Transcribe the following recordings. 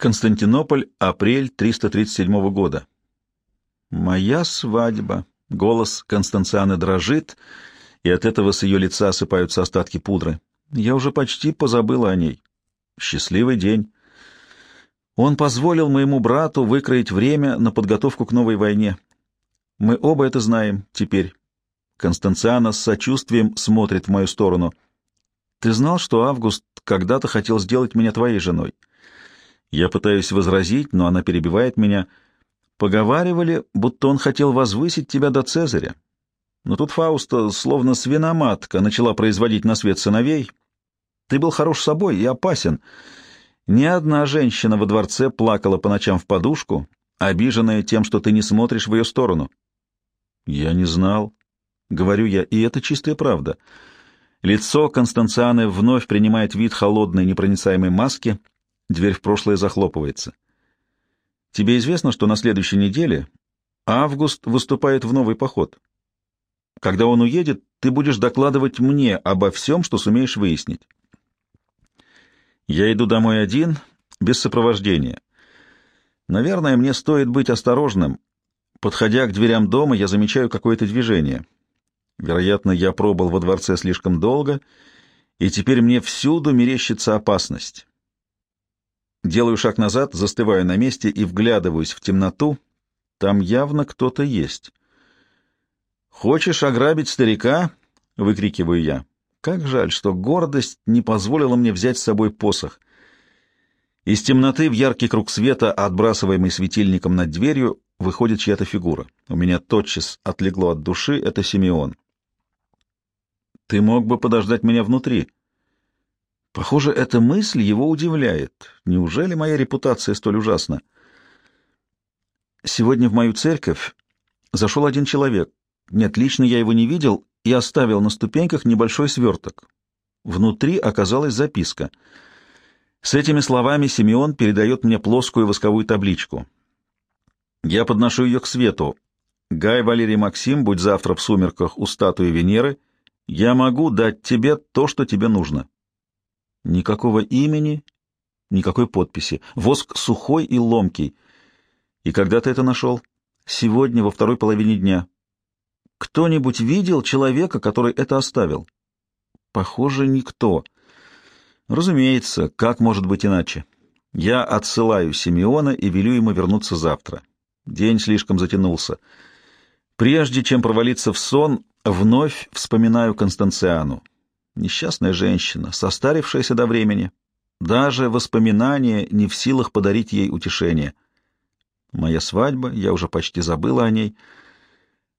Константинополь, апрель 337 года. «Моя свадьба!» Голос Констанцианы дрожит, и от этого с ее лица осыпаются остатки пудры. Я уже почти позабыла о ней. Счастливый день. Он позволил моему брату выкроить время на подготовку к новой войне. Мы оба это знаем теперь. Констанциана с сочувствием смотрит в мою сторону. Ты знал, что Август когда-то хотел сделать меня твоей женой? Я пытаюсь возразить, но она перебивает меня. Поговаривали, будто он хотел возвысить тебя до Цезаря. Но тут Фауста, словно свиноматка, начала производить на свет сыновей. Ты был хорош собой и опасен. Ни одна женщина во дворце плакала по ночам в подушку, обиженная тем, что ты не смотришь в ее сторону. Я не знал, — говорю я, — и это чистая правда. Лицо Констанцианы вновь принимает вид холодной непроницаемой маски, Дверь в прошлое захлопывается. Тебе известно, что на следующей неделе Август выступает в новый поход. Когда он уедет, ты будешь докладывать мне обо всем, что сумеешь выяснить. Я иду домой один, без сопровождения. Наверное, мне стоит быть осторожным. Подходя к дверям дома, я замечаю какое-то движение. Вероятно, я пробыл во дворце слишком долго, и теперь мне всюду мерещится опасность. Делаю шаг назад, застываю на месте и вглядываюсь в темноту. Там явно кто-то есть. «Хочешь ограбить старика?» — выкрикиваю я. Как жаль, что гордость не позволила мне взять с собой посох. Из темноты в яркий круг света, отбрасываемый светильником над дверью, выходит чья-то фигура. У меня тотчас отлегло от души, это Симеон. «Ты мог бы подождать меня внутри», Похоже, эта мысль его удивляет. Неужели моя репутация столь ужасна? Сегодня в мою церковь зашел один человек. Нет, лично я его не видел и оставил на ступеньках небольшой сверток. Внутри оказалась записка. С этими словами Симеон передает мне плоскую восковую табличку. Я подношу ее к свету. Гай Валерий Максим, будь завтра в сумерках у статуи Венеры, я могу дать тебе то, что тебе нужно. Никакого имени, никакой подписи. Воск сухой и ломкий. И когда ты это нашел? Сегодня, во второй половине дня. Кто-нибудь видел человека, который это оставил? Похоже, никто. Разумеется, как может быть иначе? Я отсылаю Симеона и велю ему вернуться завтра. День слишком затянулся. Прежде чем провалиться в сон, вновь вспоминаю Констанциану. Несчастная женщина, состарившаяся до времени. Даже воспоминания не в силах подарить ей утешение. Моя свадьба, я уже почти забыла о ней.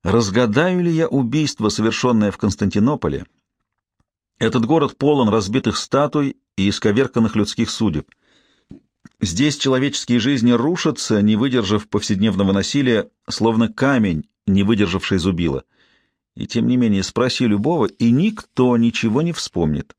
Разгадаю ли я убийство, совершенное в Константинополе? Этот город полон разбитых статуй и исковерканных людских судеб. Здесь человеческие жизни рушатся, не выдержав повседневного насилия, словно камень, не выдержавший зубила. И тем не менее спроси любого, и никто ничего не вспомнит.